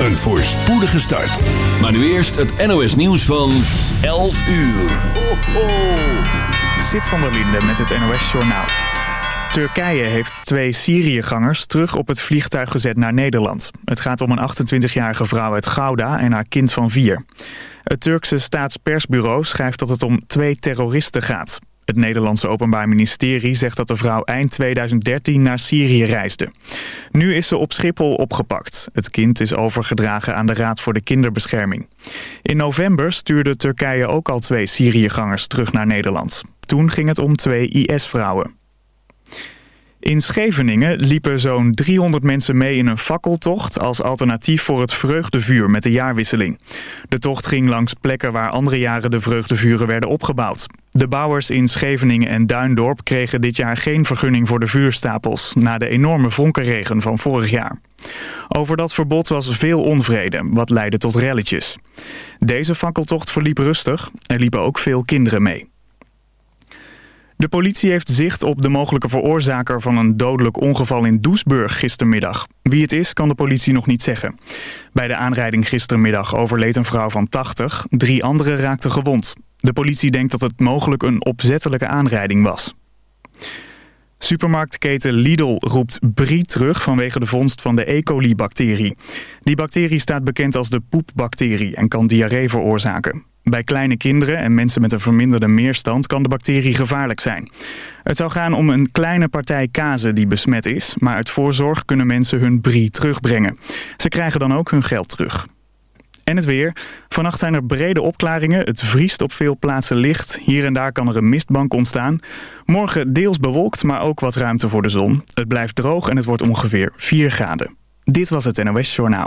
een voorspoedige start. Maar nu eerst het NOS nieuws van 11 uur. Ho, ho. Zit van der Linde met het NOS Journaal. Turkije heeft twee Syriëgangers terug op het vliegtuig gezet naar Nederland. Het gaat om een 28-jarige vrouw uit Gouda en haar kind van vier. Het Turkse staatspersbureau schrijft dat het om twee terroristen gaat. Het Nederlandse Openbaar Ministerie zegt dat de vrouw eind 2013 naar Syrië reisde. Nu is ze op Schiphol opgepakt. Het kind is overgedragen aan de Raad voor de Kinderbescherming. In november stuurde Turkije ook al twee Syriëgangers terug naar Nederland. Toen ging het om twee IS-vrouwen. In Scheveningen liepen zo'n 300 mensen mee in een fakkeltocht als alternatief voor het vreugdevuur met de jaarwisseling. De tocht ging langs plekken waar andere jaren de vreugdevuren werden opgebouwd. De bouwers in Scheveningen en Duindorp kregen dit jaar geen vergunning voor de vuurstapels, na de enorme vonkenregen van vorig jaar. Over dat verbod was veel onvrede, wat leidde tot relletjes. Deze fakkeltocht verliep rustig, er liepen ook veel kinderen mee. De politie heeft zicht op de mogelijke veroorzaker van een dodelijk ongeval in Doesburg gistermiddag. Wie het is, kan de politie nog niet zeggen. Bij de aanrijding gistermiddag overleed een vrouw van 80. Drie anderen raakten gewond. De politie denkt dat het mogelijk een opzettelijke aanrijding was. Supermarktketen Lidl roept Brie terug vanwege de vondst van de E. coli-bacterie. Die bacterie staat bekend als de poepbacterie en kan diarree veroorzaken. Bij kleine kinderen en mensen met een verminderde meerstand kan de bacterie gevaarlijk zijn. Het zou gaan om een kleine partij kazen die besmet is, maar uit voorzorg kunnen mensen hun brie terugbrengen. Ze krijgen dan ook hun geld terug. En het weer. Vannacht zijn er brede opklaringen. Het vriest op veel plaatsen licht. Hier en daar kan er een mistbank ontstaan. Morgen deels bewolkt, maar ook wat ruimte voor de zon. Het blijft droog en het wordt ongeveer 4 graden. Dit was het NOS Journaal.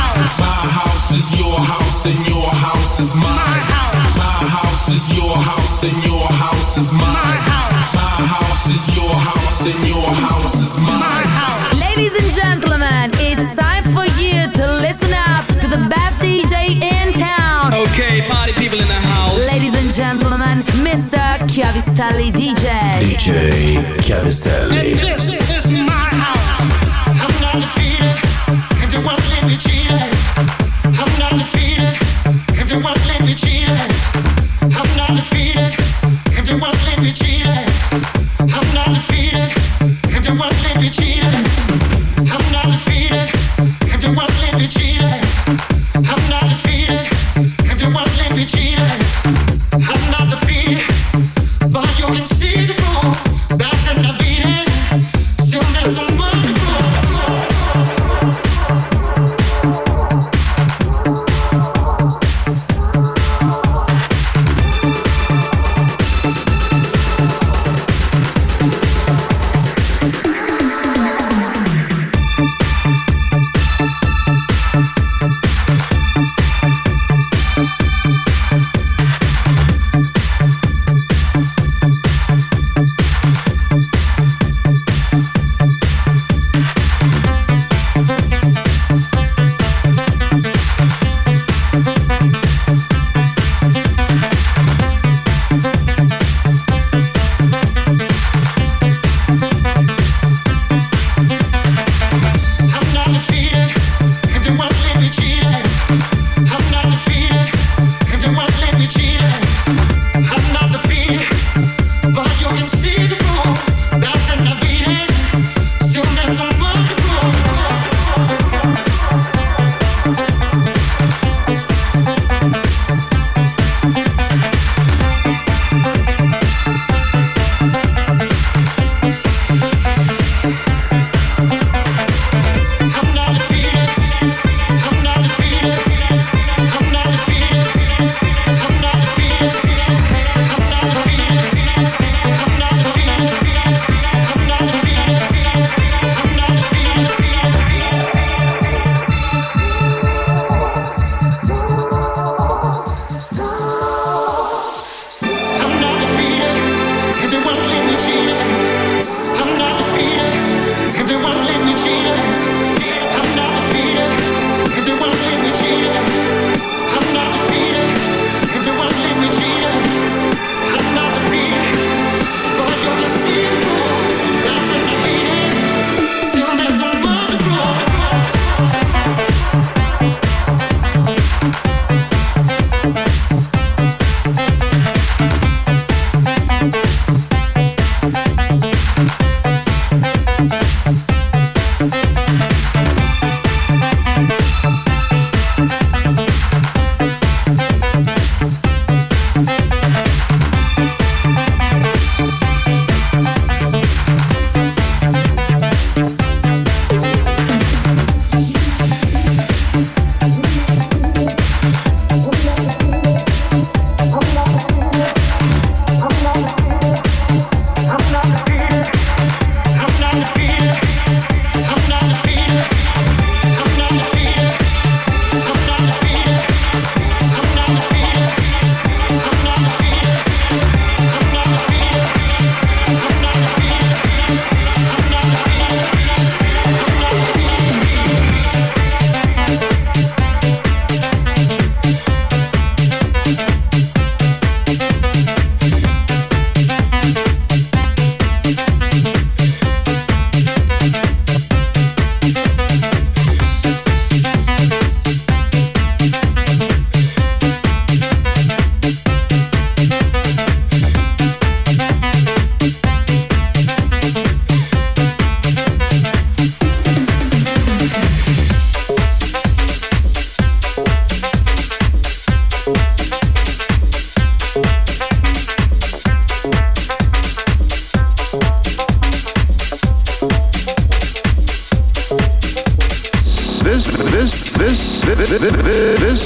House. My house is your house and your house is mine. My house is your house and your house is mine. My house is your house and your house is mine. Ladies and gentlemen, it's time for you to listen up to the best DJ in town. Okay, party people in the house. Ladies and gentlemen, Mr. Chiavistelli DJ. DJ And this is my house. I'm not defeated, and you won't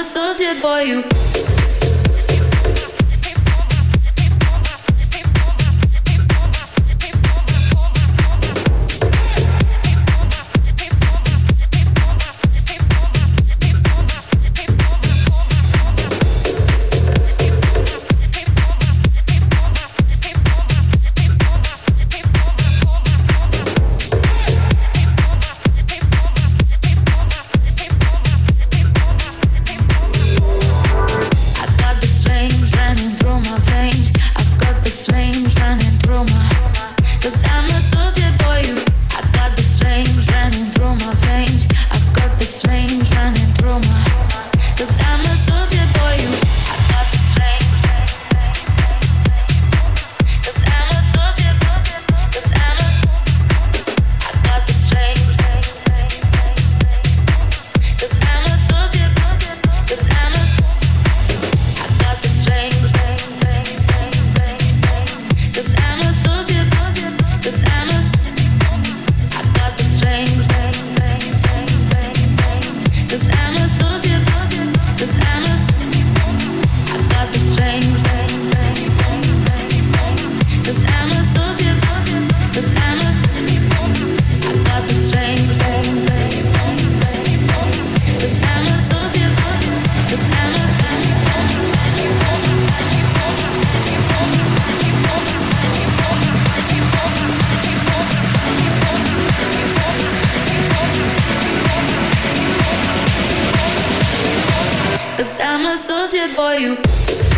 a soldier for you. Cause I'm a soldier for you.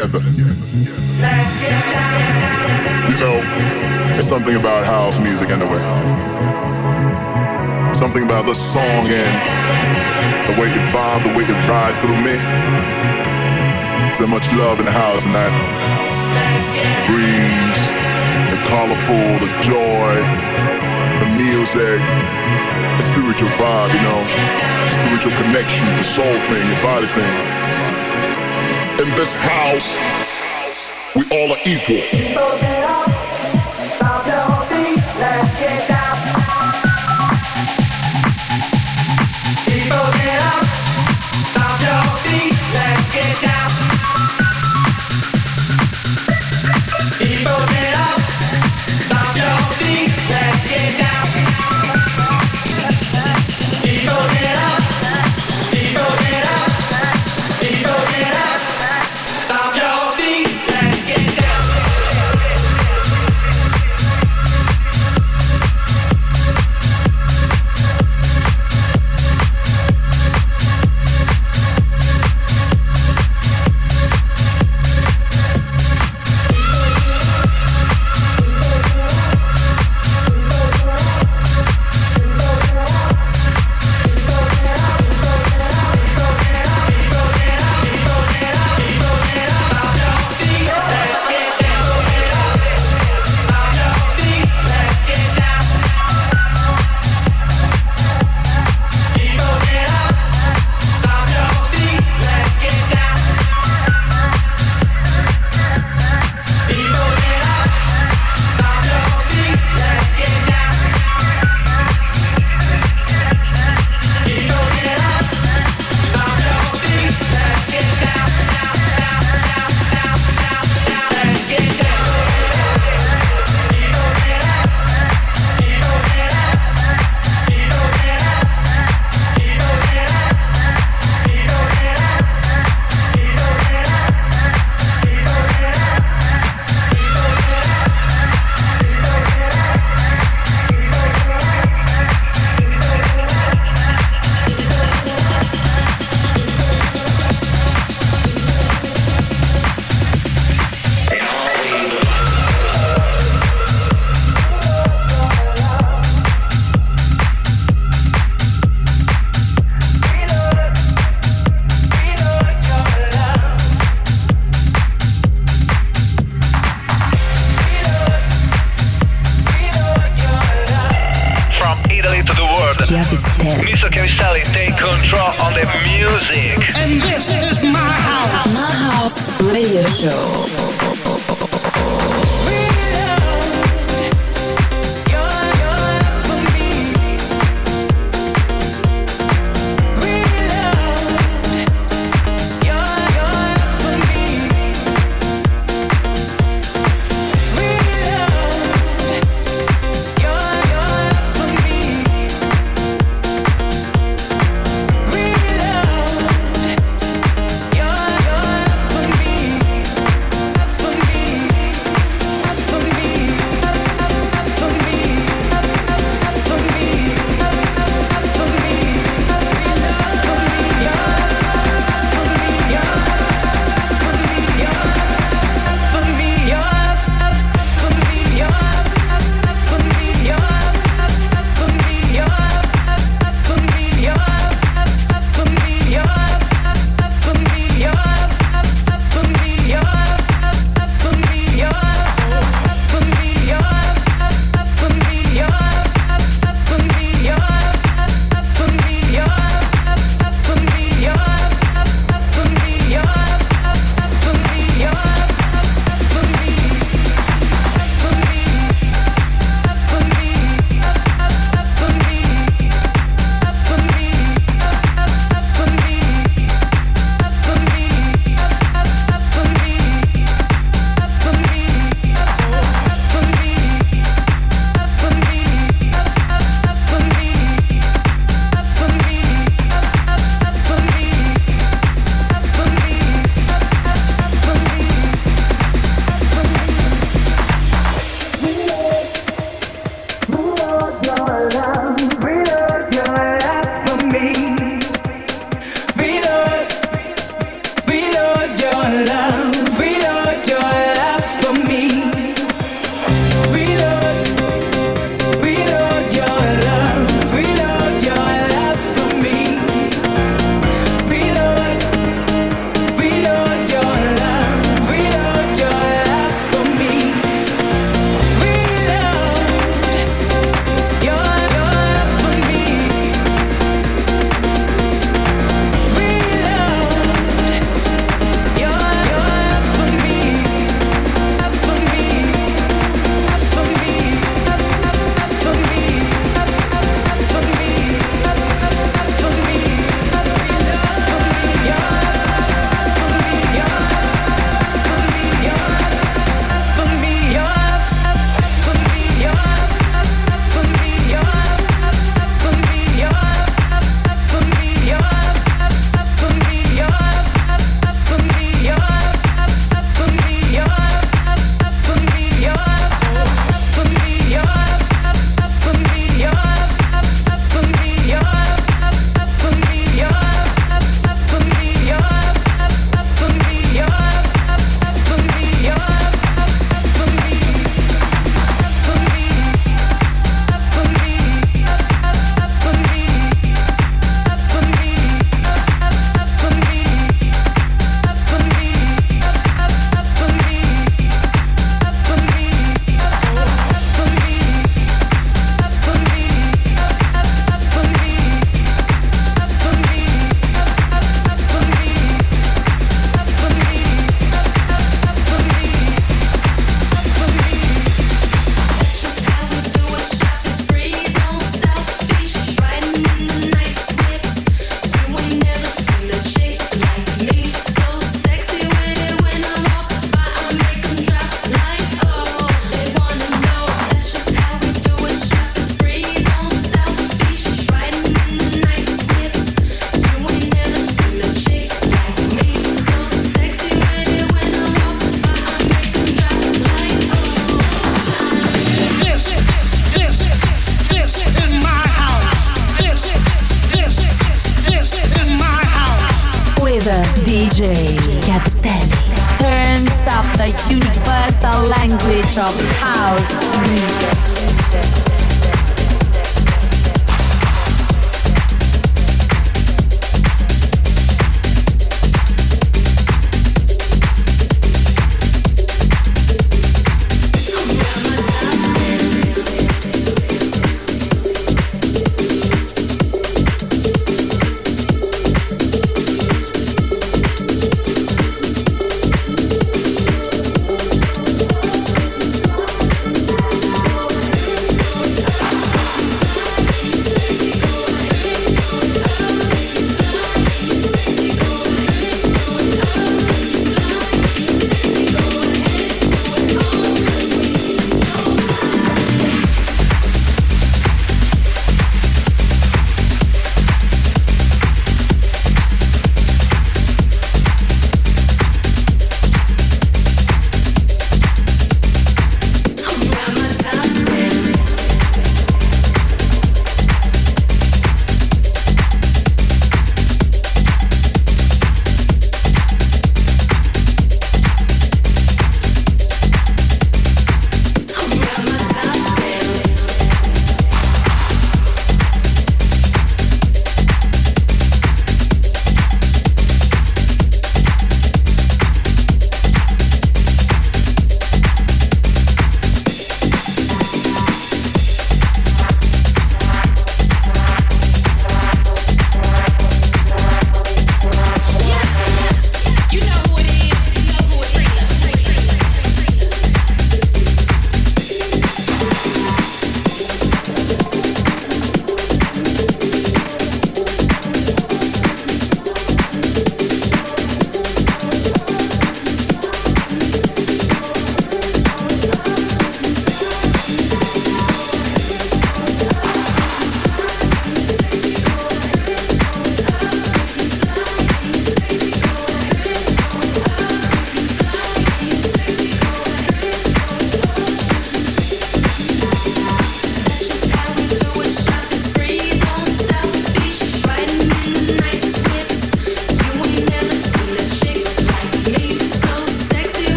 Together. You know, it's something about house music anyway. Something about the song and the way you vibe, the way you ride through me. So much love in the house and that breeze, the colorful, the joy, the music, the spiritual vibe, you know, spiritual connection, the soul thing, the body thing. In this house, we all are equal. Music. And this is my house. My house radio show.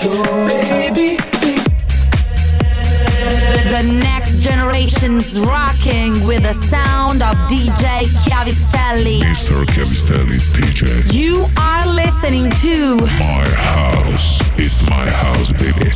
The next generation's rocking with the sound of DJ Mr. You are listening to My House. It's my house, baby.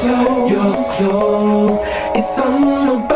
close, your close. it's on about.